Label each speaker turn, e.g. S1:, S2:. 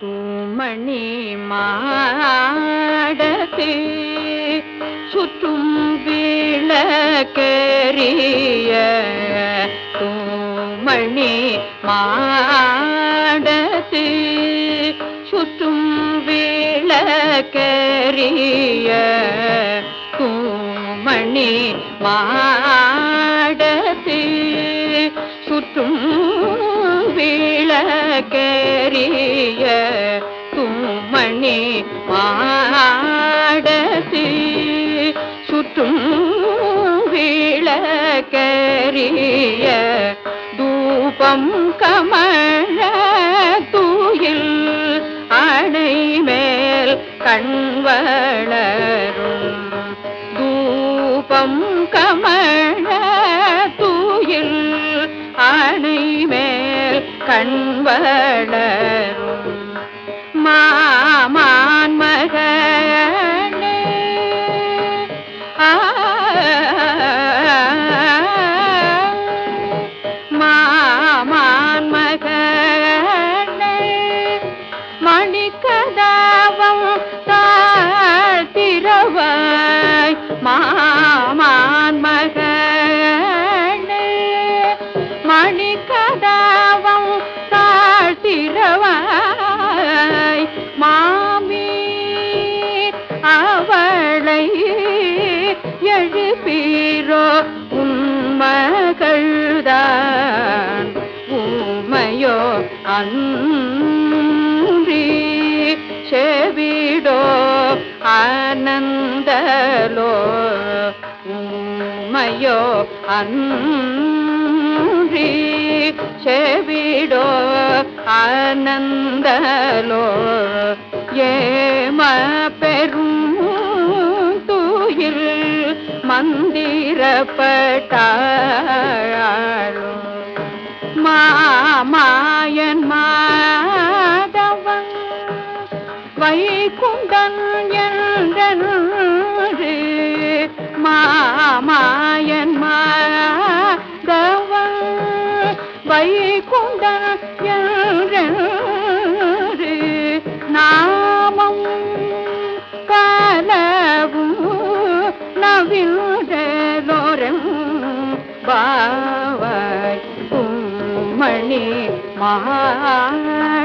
S1: தூமணி மாடத்து சுற்றும் விளக்கரிய தூமணி மாடத்து சுற்றும் விளக்கரிய தூமணி மாடத்து சுற்றும் விளக்கரிய தும்மணி மாடத்து சுற்றும் விளக்கரிய தூபம் கமழ தூயில் அணை மேல் கண்வளரும். தூபம் கமழ கண்வள கழுதான் ஊமையோ அன்றி செவிடோ ஆனந்தலோ ஊமையோ அன்றி செவிடோ ஆனந்தலோ ஏம பெரும் மந்திரப்பட்டாளும் மாமாயன் மாதவன் வைகுண்டன் என்றன்று மாமாயன் மாதவன் வைகுண்டன் என்றன்று வாவாய் மணி மாடத்து